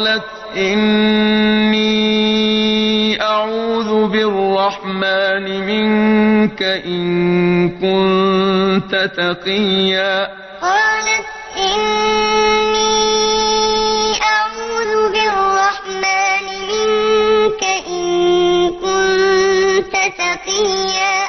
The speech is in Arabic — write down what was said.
قالت إني أعوذ بالرحمن منك إن كنت تقيا. قالت إني أعوذ بالرحمن منك إن كنت تقيا.